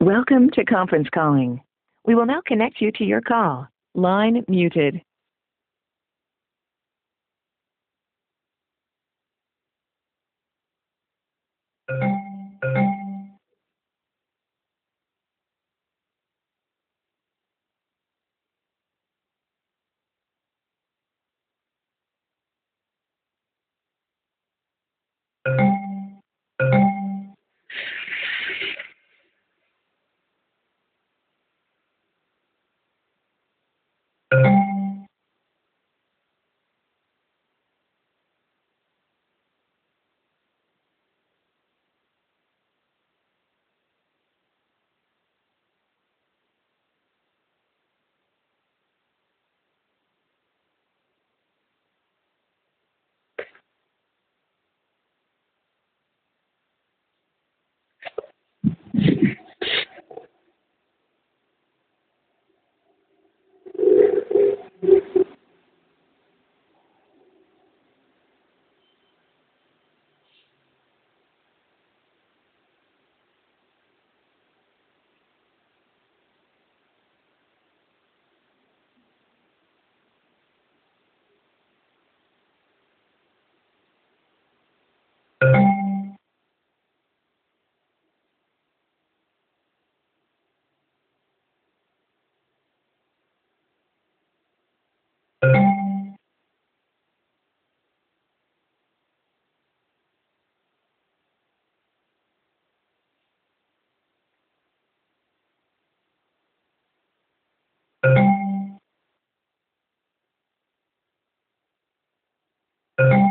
Welcome to conference calling. We will now connect you to your call. Line muted. Uh-huh.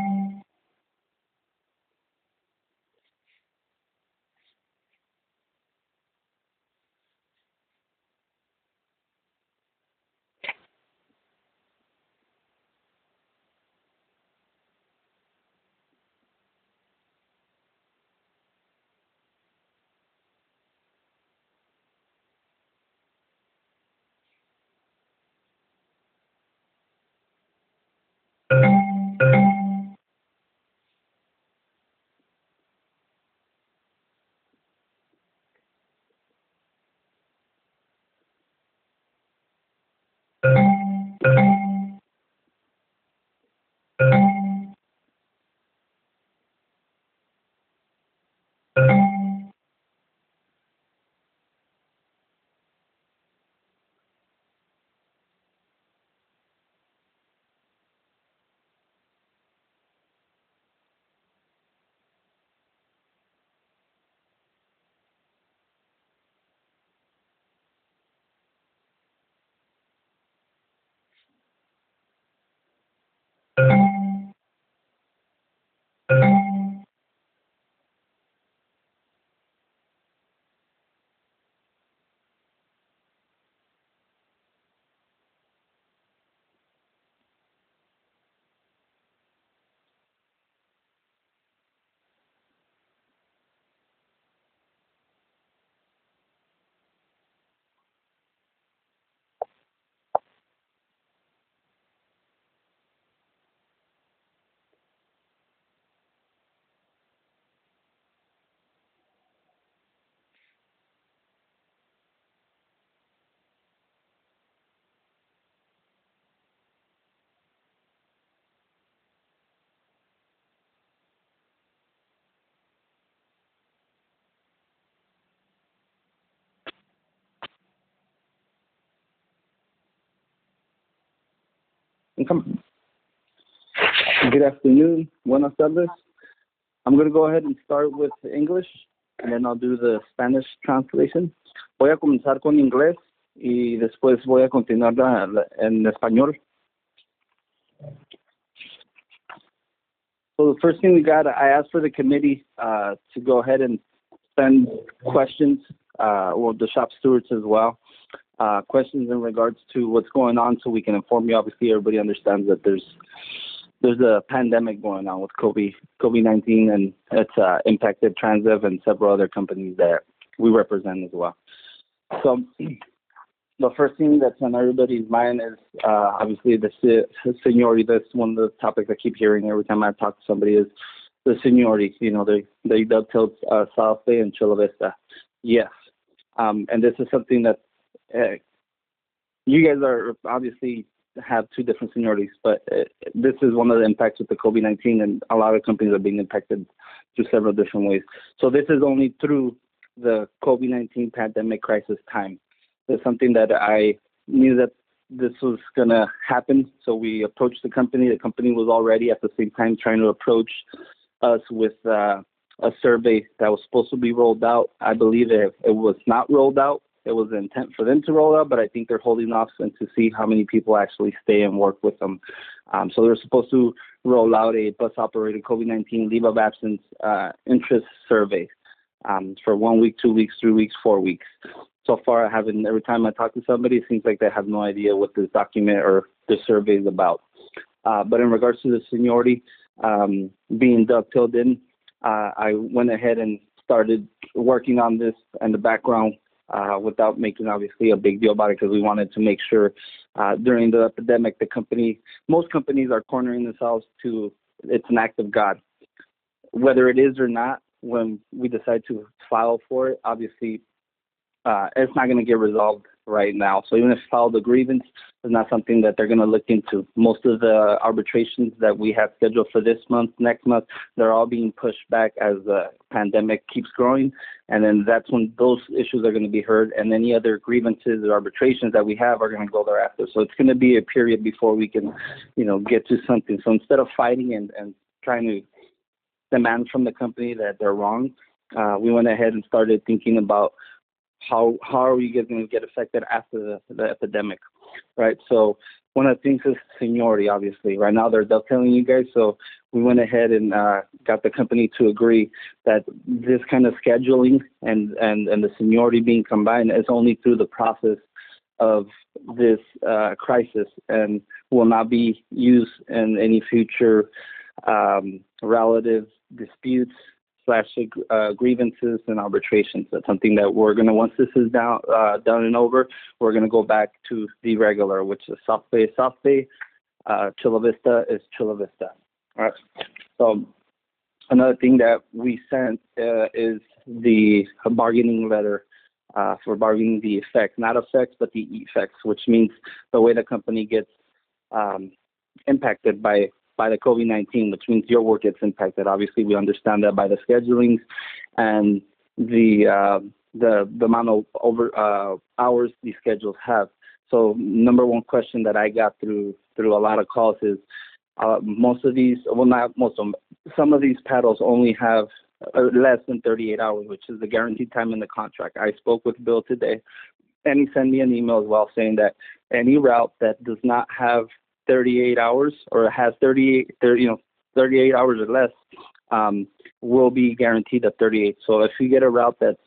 Good afternoon. Buenas tardes. I'm going to go ahead and start with English and then I'll do the Spanish translation. Voy a comenzar con inglés y después voy a continuar en español. So the first thing we got, I asked for the committee uh, to go ahead and send questions, uh, well, the shop stewards as well, uh, questions in regards to what's going on so we can inform you. Obviously, everybody understands that there's there's a pandemic going on with COVID COVID nineteen, and it's uh, impacted Transdev and several other companies that we represent as well. So the first thing that's on everybody's mind is uh, obviously the seniority. That's one of the topics I keep hearing every time I talk to somebody is the seniority. You know, they they dovetailed uh, South Bay and Chula Vista. Yes, Um, and this is something that uh, you guys are obviously have two different seniorities, but uh, this is one of the impacts with the COVID-19, and a lot of companies are being impacted through several different ways. So this is only through the COVID-19 pandemic crisis time. It's something that I knew that this was going to happen. So we approached the company. The company was already at the same time trying to approach us with uh, a survey that was supposed to be rolled out. I believe it, it was not rolled out. It was the intent for them to roll out, but I think they're holding off and to see how many people actually stay and work with them. Um, so they're supposed to roll out a bus operator COVID-19 leave of absence uh, interest survey um, for one week, two weeks, three weeks, four weeks so far I haven't. Every time I talk to somebody, it seems like they have no idea what this document or this survey is about. Uh, but in regards to the seniority um, being dovetailed in, uh, I went ahead and started working on this in the background uh, without making obviously a big deal about it because we wanted to make sure uh, during the epidemic, the company, most companies are cornering themselves to it's an act of God. Whether it is or not, when we decide to file for it, obviously uh, it's not going to get resolved right now. So even if filed a grievance, it's not something that they're going to look into. Most of the arbitrations that we have scheduled for this month, next month, they're all being pushed back as the pandemic keeps growing, and then that's when those issues are going to be heard, and any other grievances or arbitrations that we have are going to go thereafter. So it's going to be a period before we can, you know, get to something. So instead of fighting and and trying to demand from the company that they're wrong, uh, we went ahead and started thinking about how how are we going to get affected after the, the epidemic, right? So one of the things is seniority, obviously. Right now they're they're telling you guys, so we went ahead and uh, got the company to agree that this kind of scheduling and and and the seniority being combined is only through the process of this uh, crisis and will not be used in any future um, relative disputes slash uh, grievances and arbitrations. That's something that we're gonna once this is down uh, done and over, we're gonna go back to the regular, which is South Bay, South Bay, uh, Chula Vista is Chula Vista. All right. So another thing that we sent uh, is the bargaining letter uh, for bargaining the effects, not effects, but the effects, which means the way the company gets um, impacted by by the COVID-19, which means your work gets impacted. Obviously, we understand that by the schedulings and the uh, the the amount of over uh, hours these schedules have. So, number one question that I got through through a lot of calls is uh, most of these, well, not most of them, some of these paddles only have uh, less than 38 hours, which is the guaranteed time in the contract. I spoke with Bill today, and he sent me an email as well saying that any route that does not have 38 hours or has 38, 30, you know, 38 hours or less, um, will be guaranteed at 38. So if you get a route that's,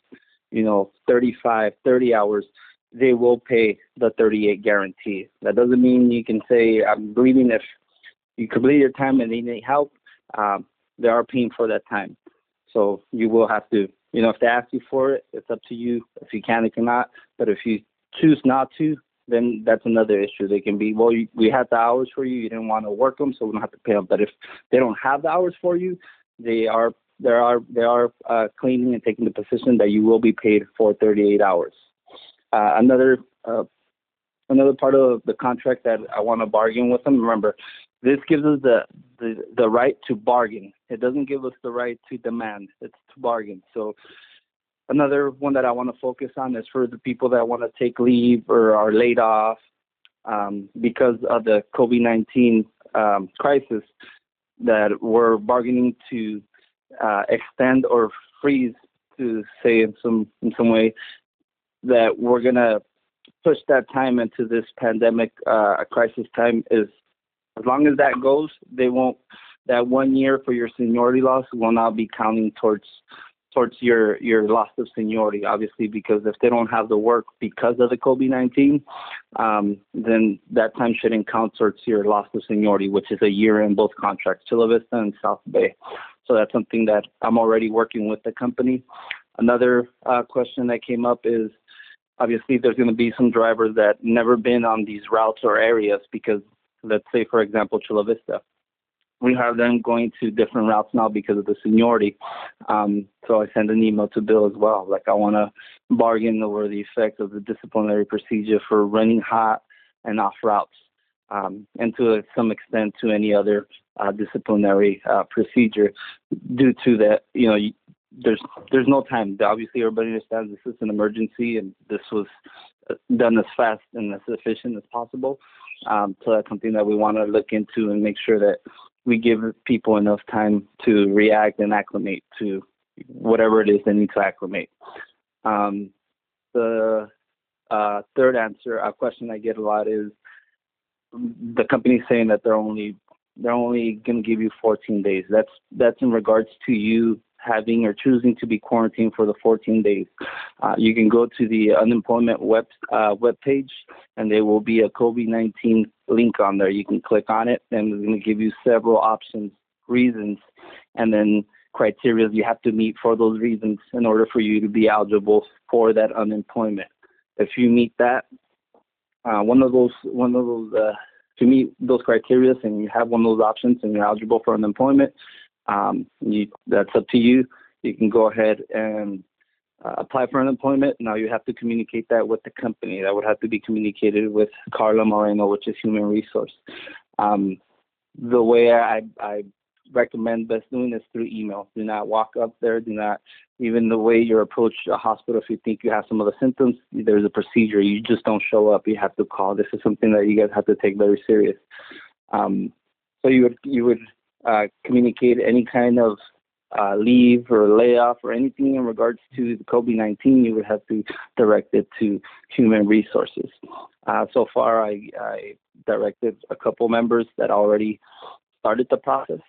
you know, 35, 30 hours, they will pay the 38 guarantee. That doesn't mean you can say, I'm leaving if you complete your time and they need help. Um, they are paying for that time. So you will have to, you know, if they ask you for it, it's up to you. If you can, you cannot. But if you choose not to, then that's another issue. They can be, well, you, we had the hours for you, you didn't want to work them, so we don't have to pay them. But if they don't have the hours for you, they are they are they are uh, claiming and taking the position that you will be paid for 38 hours. Uh, another uh, another part of the contract that I want to bargain with them. Remember, this gives us the, the the right to bargain. It doesn't give us the right to demand. It's to bargain. So Another one that I want to focus on is for the people that want to take leave or are laid off um, because of the COVID-19 um, crisis that we're bargaining to uh, extend or freeze to say in some in some way that we're gonna push that time into this pandemic uh, crisis time is as long as that goes, they won't that one year for your seniority loss will not be counting towards towards your your loss of seniority, obviously, because if they don't have the work because of the COVID-19, um, then that time shouldn't count towards your loss of seniority, which is a year in both contracts, Chula Vista and South Bay. So that's something that I'm already working with the company. Another uh, question that came up is obviously there's going to be some drivers that never been on these routes or areas because let's say for example Chula Vista we have them going to different routes now because of the seniority. Um, so I send an email to Bill as well. Like I want to bargain over the effect of the disciplinary procedure for running hot and off routes, um, and to some extent to any other uh, disciplinary uh, procedure due to that. You know, there's there's no time. Obviously, everybody understands this is an emergency, and this was uh, done as fast and as efficient as possible. Um, so that's something that we want to look into and make sure that we give people enough time to react and acclimate to whatever it is they need to acclimate. Um, the uh, third answer, a question I get a lot is the company saying that they're only they're only going to give you 14 days. That's that's in regards to you having or choosing to be quarantined for the 14 days. Uh, you can go to the unemployment web uh, page, and there will be a COVID-19 link on there. You can click on it, and it's going to give you several options, reasons, and then criteria you have to meet for those reasons in order for you to be eligible for that unemployment. If you meet that, uh, one of those one of those uh, to meet those criteria and you have one of those options and you're eligible for unemployment, um, you, that's up to you. You can go ahead and uh, apply for unemployment. Now you have to communicate that with the company. That would have to be communicated with Carla Moreno, which is human resource. Um, the way I, I recommend best doing is through email. Do not walk up there. Do not even the way you approach a hospital. If you think you have some of the symptoms, there's a procedure. You just don't show up. You have to call. This is something that you guys have to take very serious. Um, so you would you would uh, communicate any kind of uh, leave or layoff or anything in regards to the COVID-19, you would have to direct it to human resources. Uh, so far, I, I, directed a couple members that already started the process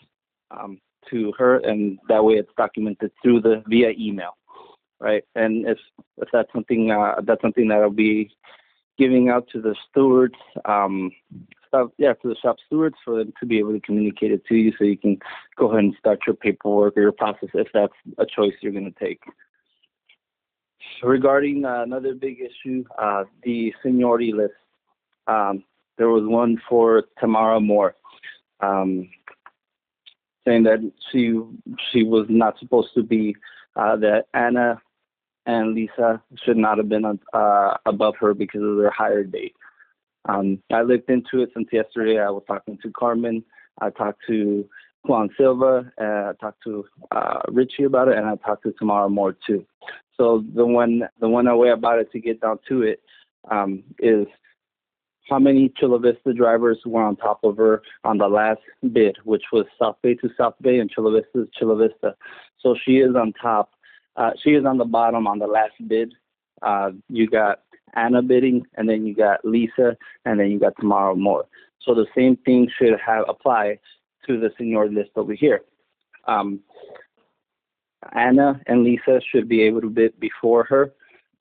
um, to her, and that way it's documented through the via email, right? And if if that's something uh, that's something that I'll be giving out to the stewards, um, stuff, yeah, to the shop stewards for them to be able to communicate it to you so you can go ahead and start your paperwork or your process if that's a choice you're going to take. Regarding uh, another big issue, uh, the seniority list. Um, there was one for Tamara Moore, um, saying that she she was not supposed to be uh, that Anna and Lisa should not have been uh, above her because of their hire date. Um, I looked into it since yesterday. I was talking to Carmen. I talked to Juan Silva. And I talked to uh, Richie about it, and I talked to Tamara Moore too. So the one the one way about it to get down to it um, is how many Chula Vista drivers were on top of her on the last bid, which was South Bay to South Bay and Chula Vista to Chula Vista. So she is on top. Uh, she is on the bottom on the last bid. Uh, you got Anna bidding, and then you got Lisa, and then you got Tamara Moore. So the same thing should have apply to the senior list over here. Um, Anna and Lisa should be able to bid before her.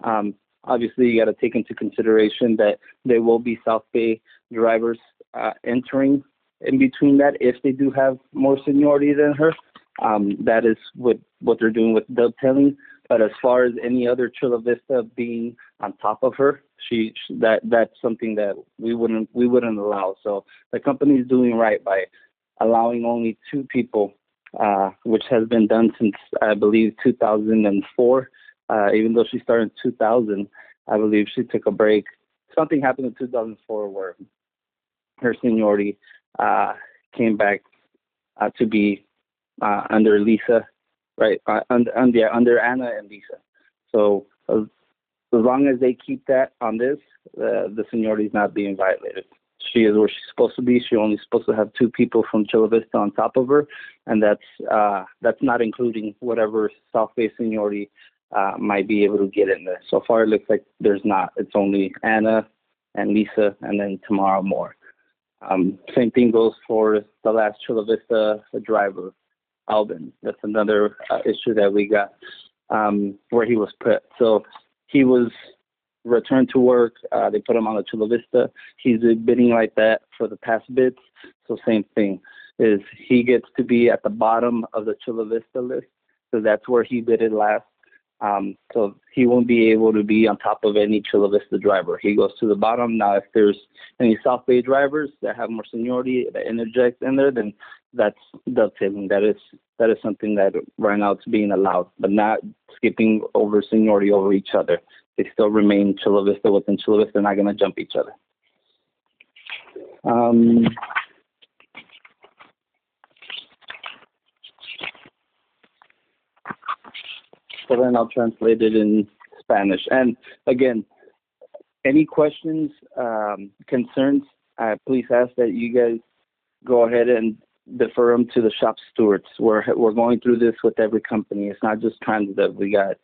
Um, obviously, you got to take into consideration that there will be South Bay drivers uh, entering in between that if they do have more seniority than her. Um, that is what what they're doing with dovetailing. But as far as any other Chula Vista being on top of her, she, she that that's something that we wouldn't we wouldn't allow. So the company is doing right by allowing only two people, uh, which has been done since I believe 2004. Uh, even though she started in 2000, I believe she took a break. Something happened in 2004 where her seniority uh, came back uh, to be uh, under Lisa right? Uh, under, under, under Anna and Lisa. So as, as long as they keep that on this, uh, the seniority is not being violated. She is where she's supposed to be. She only supposed to have two people from Chula Vista on top of her, and that's uh, that's not including whatever South Bay seniority uh, might be able to get in there. So far, it looks like there's not. It's only Anna and Lisa, and then Tamara Moore. Um, same thing goes for the last Chula Vista driver. Alvin. That's another uh, issue that we got um, where he was put. So he was returned to work. Uh, they put him on the Chula Vista. He's been bidding like that for the past bids. So same thing is he gets to be at the bottom of the Chula Vista list. So that's where he bidded last. Um, so he won't be able to be on top of any Chula Vista driver. He goes to the bottom. Now, if there's any South Bay drivers that have more seniority that interject in there, then that's dovetailing. That is that is something that right now it's being allowed, but not skipping over seniority over each other. They still remain Chula Vista within Chula Vista. They're not going to jump each other. Um, so then I'll translate it in Spanish. And again, any questions, um, concerns, uh, please ask that you guys go ahead and defer them to the shop stewards. We're we're going through this with every company. It's not just Transdev. We got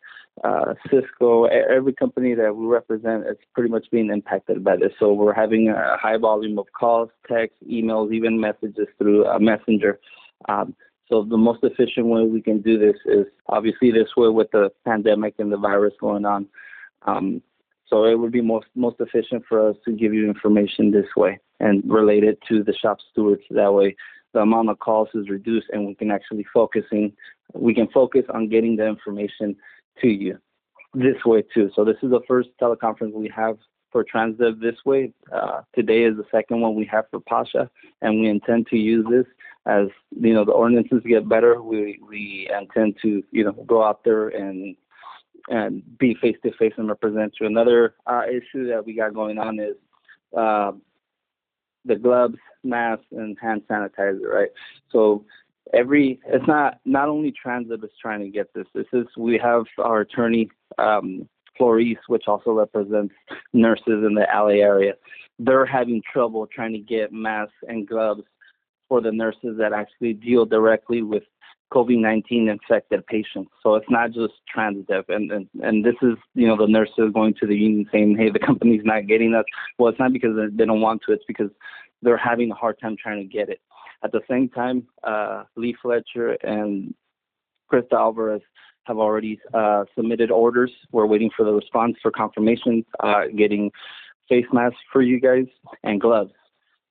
uh, Sysco. Every company that we represent is pretty much being impacted by this. So we're having a high volume of calls, texts, emails, even messages through a Messenger. Um, so the most efficient way we can do this is obviously this way with the pandemic and the virus going on. Um, so it would be most most efficient for us to give you information this way and relate it to the shop stewards. That way, the amount of calls is reduced, and we can actually focusing. We can focus on getting the information to you this way too. So this is the first teleconference we have for Transdev this way. Uh, today is the second one we have for Pasha, and we intend to use this as you know the ordinances get better. We we intend to you know go out there and and be face to face and represent you. Another uh, issue that we got going on is uh, the gloves, masks, and hand sanitizer. Right. So every it's not not only transit is trying to get this. This is we have our attorney um, Flores, which also represents nurses in the LA area. They're having trouble trying to get masks and gloves for the nurses that actually deal directly with COVID-19 infected patients. So it's not just Transdev. and, and and this is you know the nurses going to the union saying, hey, the company's not getting us. Well, it's not because they don't want to. It's because they're having a hard time trying to get it. At the same time, uh, Lee Fletcher and Krista Alvarez have already uh, submitted orders. We're waiting for the response for confirmation, uh, getting face masks for you guys and gloves.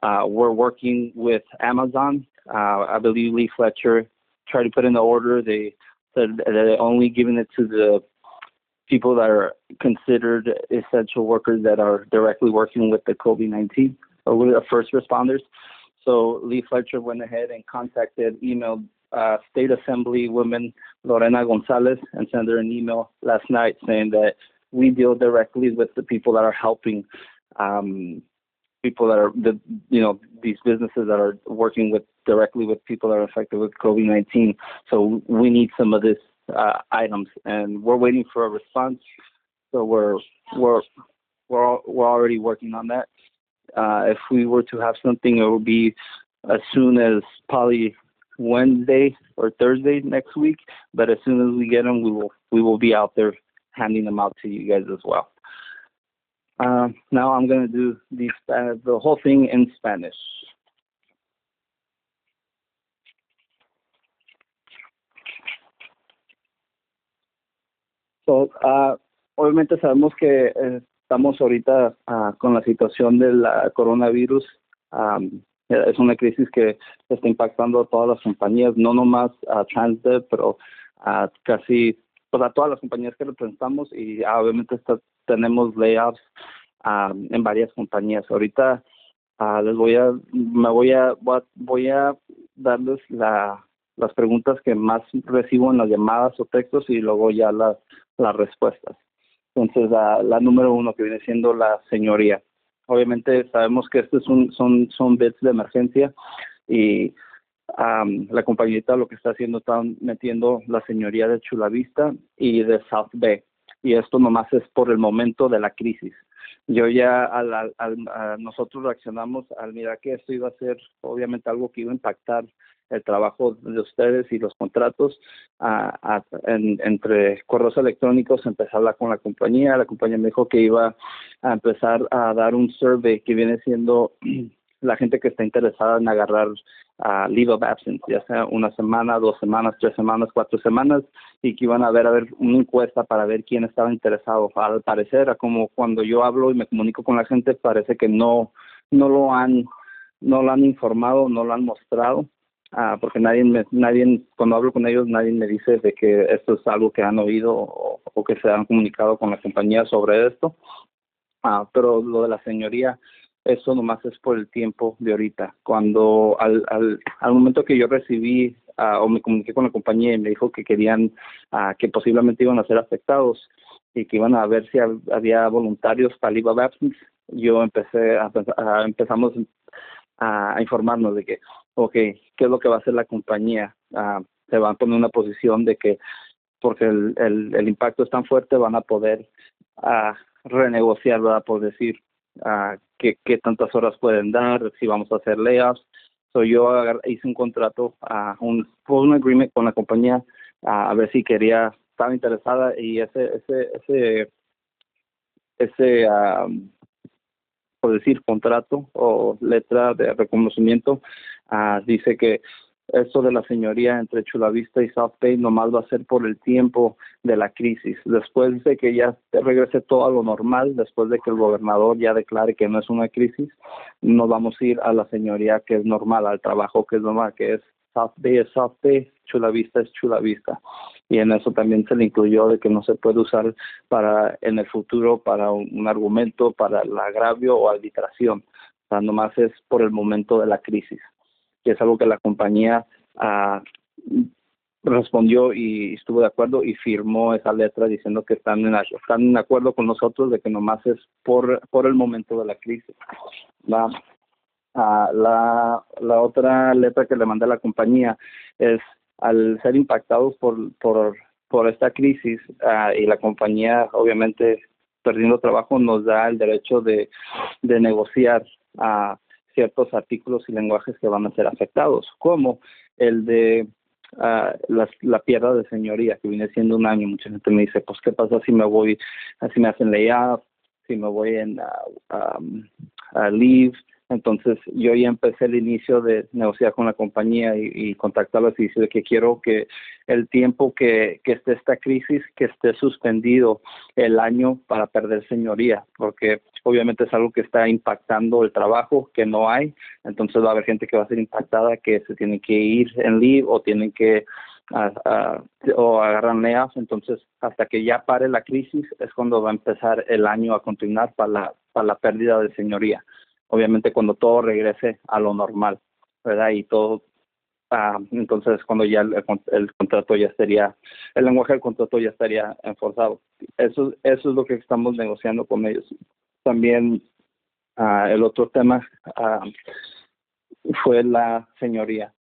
Uh, we're working with Amazon. Uh, I believe Lee Fletcher tried to put in the order. They said they're only giving it to the people that are considered essential workers that are directly working with the COVID-19 or with the first responders. So Lee Fletcher went ahead and contacted, emailed uh, State Assembly woman Lorena Gonzalez and sent her an email last night saying that we deal directly with the people that are helping um, people that are the you know these businesses that are working with directly with people that are affected with COVID-19. So we need some of this uh, items, and we're waiting for a response. So we're we're we're we're already working on that. Uh, if we were to have something, it would be as soon as probably Wednesday or Thursday next week. But as soon as we get them, we will we will be out there handing them out to you guys as well. Um, now I'm going to do the, uh, the whole thing in Spanish. So, uh, obviamente sabemos que eh, estamos ahorita uh, con la situación del coronavirus. Um, es una crisis que está impactando a todas las compañías, no nomás a Transdev, pero a casi pues a todas las compañías que representamos y ah, obviamente está, tenemos layoffs um, en varias compañías. Ahorita uh, les voy a, me voy a, voy a darles la, las preguntas que más recibo en las llamadas o textos y luego ya las, las respuestas. Entonces, la, número uno que viene siendo la señoría. Obviamente sabemos que estos son, son, son bits de emergencia y um, la compañita lo que está haciendo está metiendo la señoría de Chulavista y de South Bay. Y esto nomás es por el momento de la crisis. Yo ya al, al, a nosotros reaccionamos al mirar que esto iba a ser obviamente algo que iba a impactar el trabajo de ustedes y los contratos a, entre correos electrónicos empecé a hablar con la compañía la compañía me dijo que iba a empezar a dar un survey que viene siendo la gente que está interesada en agarrar uh, leave of absence, ya sea una semana, dos semanas, tres semanas, cuatro semanas, y que iban a ver a ver una encuesta para ver quién estaba interesado. Al parecer, como cuando yo hablo y me comunico con la gente, parece que no no lo han no lo han informado, no lo han mostrado, uh, porque nadie me, nadie cuando hablo con ellos nadie me dice de que esto es algo que han oído o, que se han comunicado con la compañía sobre esto. Uh, pero lo de la señoría eso nomás es por el tiempo de ahorita. Cuando al, al, al momento que yo recibí uh, o me comuniqué con la compañía y me dijo que querían, uh, que posiblemente iban a ser afectados y que iban a ver si había voluntarios para leave of yo empecé a, empezamos a, informarnos de que, ok, ¿qué es lo que va a hacer la compañía? Uh, se van a poner una posición de que porque el, el, el impacto es tan fuerte van a poder renegociar, ¿verdad? Por decir uh, qué, tantas horas pueden dar, si vamos a hacer layoffs. So yo hice un contrato, uh, un, un agreement con la compañía uh, a ver si quería, estaba interesada y ese, ese, ese, ese, um, por decir, contrato o letra de reconocimiento uh, dice que esto de la señoría entre Chulavista y South Bay nomás va a ser por el tiempo de la crisis. Después de que ya regrese todo a lo normal, después de que el gobernador ya declare que no es una crisis, nos vamos a ir a la señoría que es normal, al trabajo que es normal, que es South Bay es South Bay, Chulavista es Chulavista. Y en eso también se le incluyó de que no se puede usar para en el futuro para un, argumento, para el agravio o arbitración. O sea, nomás es por el momento de la crisis que es algo que la compañía uh, respondió y estuvo de acuerdo y firmó esa letra diciendo que están en, acuerdo con nosotros de que nomás es por, por el momento de la crisis. La, uh, la, la otra letra que le mandé a la compañía es al ser impactados por, por, por esta crisis uh, y la compañía obviamente perdiendo trabajo nos da el derecho de, de negociar ciertos artículos y lenguajes que van a ser afectados, como el de uh, la, la pierda de señoría, que viene siendo un año. Mucha gente me dice, pues, ¿qué pasa si me voy, si me hacen layoff, si me voy en uh, um, a leave? Entonces yo ya empecé el inicio de negociar con la compañía y, y contactarlos y decirle que quiero que el tiempo que, que esté esta crisis, que esté suspendido el año para perder señoría, porque obviamente es algo que está impactando el trabajo que no hay, entonces va a haber gente que va a ser impactada que se tiene que ir en leave o tienen que a, a, o agarran layoffs, entonces hasta que ya pare la crisis es cuando va a empezar el año a continuar para la, para la pérdida de señoría obviamente cuando todo regrese a lo normal, ¿verdad? Y todo, ah, entonces cuando ya el, el, contrato ya estaría, el lenguaje del contrato ya estaría enforzado. Eso, eso es lo que estamos negociando con ellos. También ah, el otro tema ah, fue la señoría.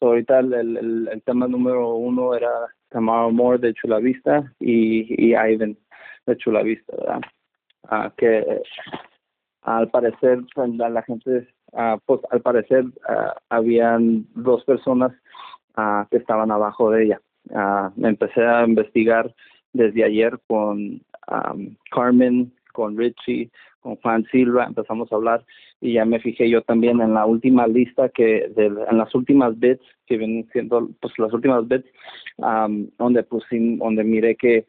So, ahorita el, el, tema número uno era Tamara Moore de Chulavista y, y Ivan de Chulavista, ¿verdad? Que al parecer la gente uh, pues al parecer uh, habían dos personas uh, que estaban abajo de ella. Me empecé a investigar desde ayer con um, Carmen con Richie con Juan Silva empezamos a hablar y ya me fijé yo también en la última lista que de, en las últimas bits que vienen siendo pues las últimas bits um, donde pues donde miré que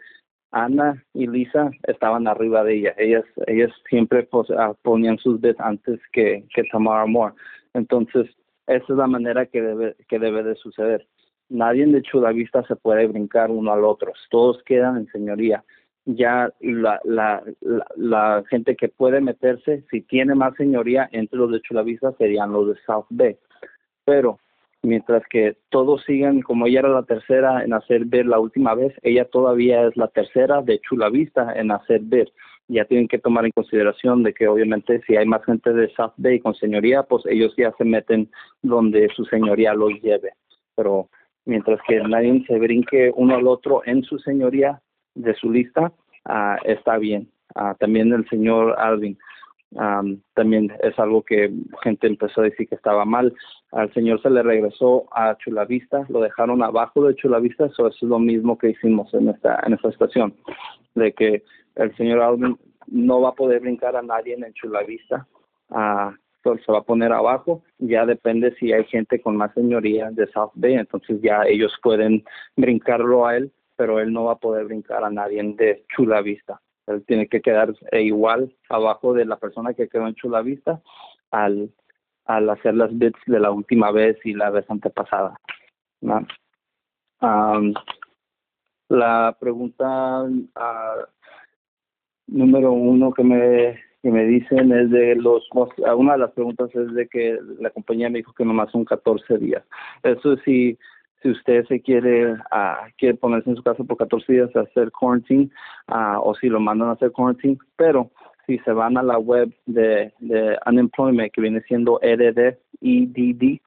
Ana y Lisa estaban arriba de ella. Ellas, ellas siempre pues, ah, ponían sus bets antes que, que Tamara Moore. Entonces, esa es la manera que debe, que debe de suceder. Nadie de Chulavista se puede brincar uno al otro. Todos quedan en señoría. Ya la, la, la, la gente que puede meterse, si tiene más señoría entre los de Chulavista, serían los de South Bay. Pero mientras que todos sigan, como ella era la tercera en hacer ver la última vez, ella todavía es la tercera de Chula Vista en hacer ver. Ya tienen que tomar en consideración de que obviamente si hay más gente de South Bay con señoría, pues ellos ya se meten donde su señoría los lleve. Pero mientras que nadie se brinque uno al otro en su señoría de su lista, uh, está bien. Uh, también el señor Alvin Um, también es algo que gente empezó a decir que estaba mal. Al señor se le regresó a Chulavista, lo dejaron abajo de Chulavista, eso es lo mismo que hicimos en esta, en esta estación, de que el señor Alvin no va a poder brincar a nadie en Chulavista, uh, se va a poner abajo, ya depende si hay gente con más señoría de South Bay, entonces ya ellos pueden brincarlo a él, pero él no va a poder brincar a nadie de Chulavista él tiene que quedar eh, igual abajo de la persona que quedó en Chula Vista al, al hacer las bits de la última vez y la vez antepasada. Um, la pregunta uh, número uno que me, y me dicen es de los, una de las preguntas es de que la compañía me dijo que nomás son 14 días. Eso sí, usted se quiere, uh, ponerse en su casa por 14 días a hacer quarantine uh, o si lo mandan a hacer quarantine, pero si se van a la web de, unemployment que viene siendo EDD, EDD,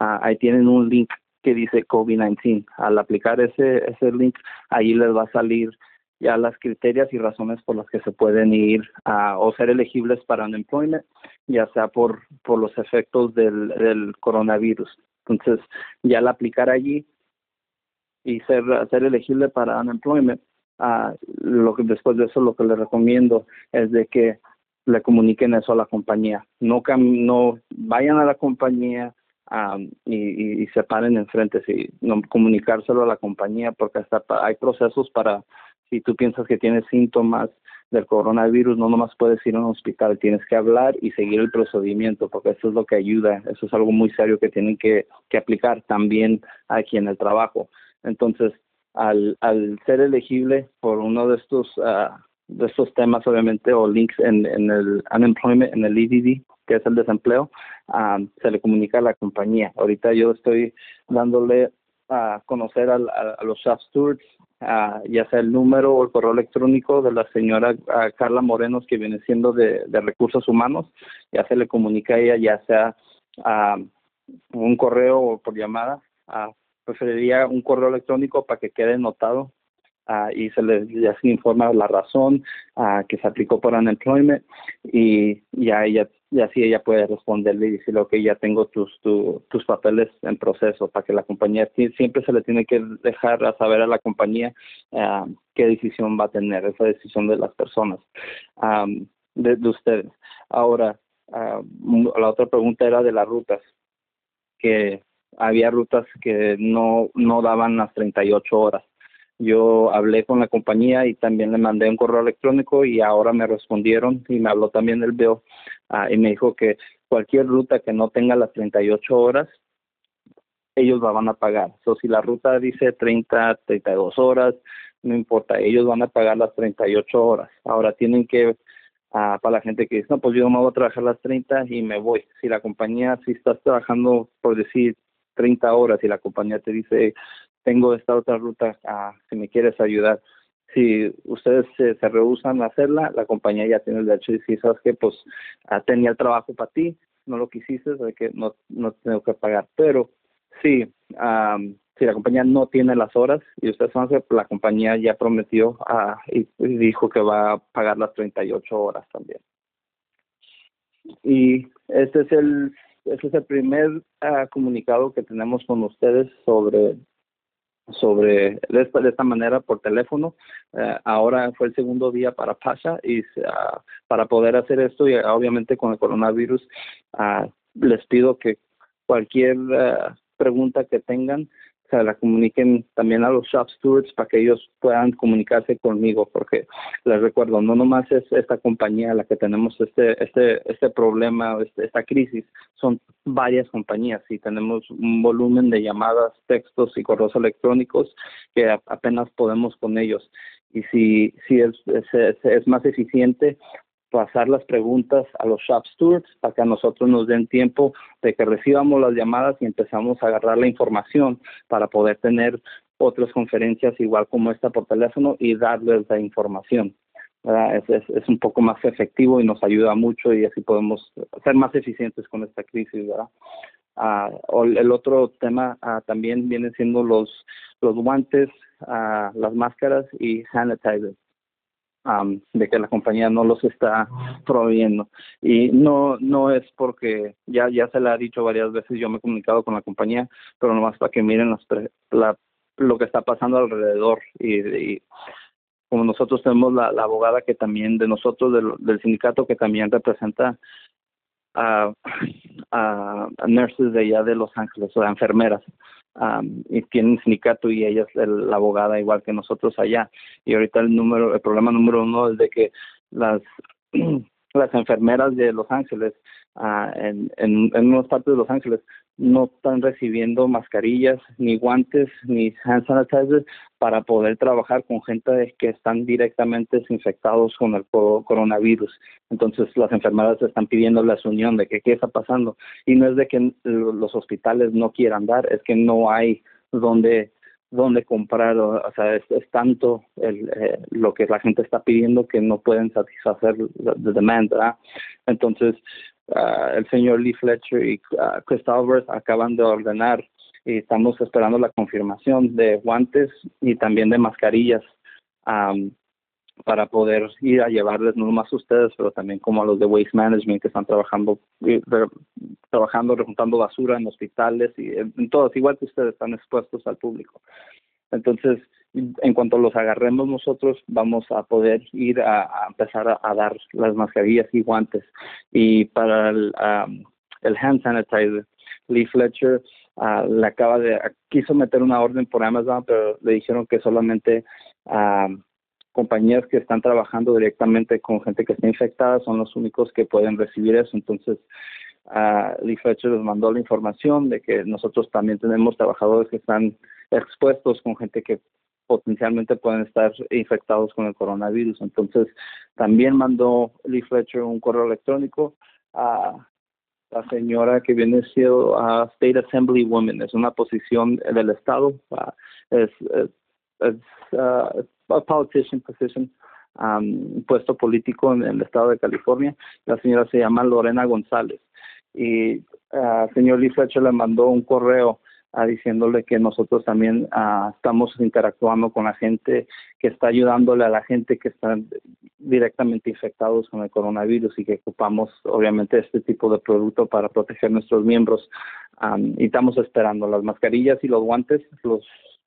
uh, ahí tienen un link que dice COVID-19. Al aplicar ese, ese link, ahí les va a salir ya las criterios y razones por las que se pueden ir a, o ser elegibles para unemployment, ya sea por, por los efectos del, del coronavirus. Entonces, ya al aplicar allí y ser, ser elegible para unemployment, uh, lo que después de eso lo que le recomiendo es de que le comuniquen eso a la compañía. No, no vayan a la compañía um, y, y, se paren enfrente, sí, no comunicárselo a la compañía porque hasta hay procesos para si tú piensas que tienes síntomas del coronavirus, no nomás puedes ir a un hospital, tienes que hablar y seguir el procedimiento, porque eso es lo que ayuda, eso es algo muy serio que tienen que, que aplicar también aquí en el trabajo. Entonces, al, al ser elegible por uno de estos, uh, de estos temas, obviamente, o links en, en el unemployment, en el EDD, que es el desempleo, um, se le comunica a la compañía. Ahorita yo estoy dándole a conocer a, a, a los shop stewards ya sea el número o el correo electrónico de la señora Carla Morenos, que viene siendo de, recursos humanos, ya se le comunica a ella, ya sea un correo o por llamada. preferiría un correo electrónico para que quede notado y se le ya se informa la razón que se aplicó por unemployment y ya ella y así ella puede responderle y decirle, ok, ya tengo tus, tus papeles en proceso para que la compañía, siempre se le tiene que dejar a saber a la compañía uh, qué decisión va a tener, esa decisión de las personas, um, de, de, ustedes. Ahora, uh, la otra pregunta era de las rutas, que había rutas que no, no daban las 38 horas yo hablé con la compañía y también le mandé un correo electrónico y ahora me respondieron y me habló también el bill uh, y me dijo que cualquier ruta que no tenga las 38 horas, ellos la van a pagar. So, si la ruta dice 30, 32 horas, no importa, ellos van a pagar las 38 horas. Ahora tienen que, uh, para la gente que dice, no, pues yo no voy a trabajar las 30 y me voy. Si la compañía, si estás trabajando, por decir, 30 horas y la compañía te dice, tengo esta otra ruta, uh, si me quieres ayudar, si ustedes se, se rehusan a hacerla, la compañía ya tiene el derecho de decir, sabes que pues ah, tenía el trabajo para ti, no lo quisiste, de que no, no tengo que pagar. Pero sí, um, si la compañía no tiene las horas y ustedes van a hacer, la compañía ya prometió uh, y, y, dijo que va a pagar las 38 horas también. Y este es el, este es el primer uh, comunicado que tenemos con ustedes sobre sobre de de esta manera por teléfono. Uh, ahora fue el segundo día para Pasha y uh, para poder hacer esto y obviamente con el coronavirus uh, les pido que cualquier pregunta que tengan se la comuniquen también a los shop stewards para que ellos puedan comunicarse conmigo porque les recuerdo no nomás es esta compañía la que tenemos este este este problema este, esta crisis son varias compañías y tenemos un volumen de llamadas textos y correos electrónicos que apenas podemos con ellos. Y si si es, es, es más eficiente pasar las preguntas a los shop stewards para que a nosotros nos den tiempo de que recibamos las llamadas y empezamos a agarrar la información para poder tener otras conferencias igual como esta por teléfono y darles la información. Es, un poco más efectivo y nos ayuda mucho y así podemos ser más eficientes con esta crisis, ¿verdad? Uh, el otro tema uh, también viene siendo los, los guantes, uh, las máscaras y sanitizers um, de que la compañía no los está proveyendo y no no es porque ya ya se le ha dicho varias veces yo me he comunicado con la compañía pero nomás para que miren las la, lo que está pasando alrededor. Y, y como nosotros tenemos la, abogada que también de nosotros del, sindicato que también representa a, a, a nurses de allá de Los Ángeles o a enfermeras um, y tienen sindicato y ella es la abogada igual que nosotros allá. Y ahorita el número, el problema número uno es de que las las enfermeras de Los Ángeles ah, en, en, en unas partes de Los Ángeles no están recibiendo mascarillas, ni guantes, ni hand sanitizer para poder trabajar con gente que están directamente infectados con el coronavirus. Entonces las enfermeras están pidiendo la unión de que qué está pasando. Y no es de que los hospitales no quieran dar, es que no hay donde donde comprar, o, sea, es, tanto el, eh, lo que la gente está pidiendo que no pueden satisfacer la, demanda. Entonces, uh, el señor Lee Fletcher y uh, Chris Albert acaban de ordenar y estamos esperando la confirmación de guantes y también de mascarillas um, para poder ir a llevarles no más a ustedes, pero también como a los de Waste Management que están trabajando, trabajando, rejuntando basura en hospitales y en, todos, igual que ustedes están expuestos al público. Entonces, en cuanto los agarremos nosotros, vamos a poder ir a, empezar a, dar las mascarillas y guantes. Y para el, um, el hand sanitizer, Lee Fletcher uh, le acaba de, quiso meter una orden por Amazon, pero le dijeron que solamente um, compañías que están trabajando directamente con gente que está infectada son los únicos que pueden recibir eso. Entonces, uh, Lee Fletcher les mandó la información de que nosotros también tenemos trabajadores que están expuestos con gente que potencialmente pueden estar infectados con el coronavirus. Entonces, también mandó Lee Fletcher un correo electrónico a la señora que viene siendo a State Assembly Woman, es una posición del Estado, es, es, uh, a politician position, um, puesto político en el estado de California. La señora se llama Lorena González. Y uh, señor Lee le mandó un correo uh, diciéndole que nosotros también uh, estamos interactuando con la gente, que está ayudándole a la gente que está directamente infectados con el coronavirus y que ocupamos obviamente este tipo de producto para proteger nuestros miembros. Um, y estamos esperando las mascarillas y los guantes, los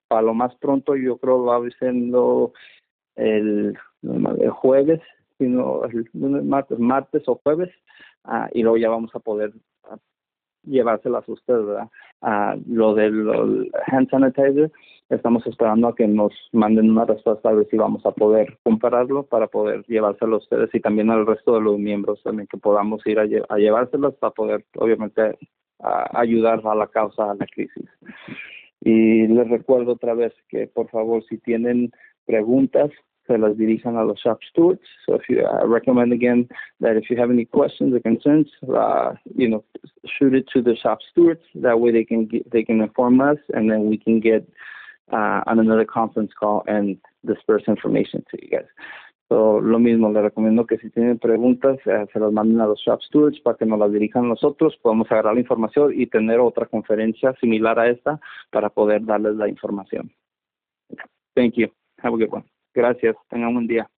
para lo más pronto yo creo va siendo el, jueves, sino el martes, martes o jueves, ah, y luego ya vamos a poder ah, llevárselas a ustedes, ¿verdad? Ah, lo del hand sanitizer, estamos esperando a que nos manden una respuesta a ver si vamos a poder compararlo para poder llevárselo a ustedes y también al resto de los miembros también que podamos ir a, llevárselas para poder obviamente ayudar a la causa, a la crisis. Y les recuerdo otra vez que por favor si tienen preguntas dirijan a los shop stewards. So if you I recommend again that if you have any questions or concerns, uh, you know, shoot it to the shop stewards. That way they can get, they can inform us, and then we can get uh, on another conference call and disperse information to you guys. So, lo mismo, le recomiendo que si tienen preguntas, eh, se las manden a los shop stewards para que nos las dirijan nosotros, podemos agarrar la información y tener otra conferencia similar a esta para poder darles la información. Thank you. Have a good one. Gracias. Tengan un buen día.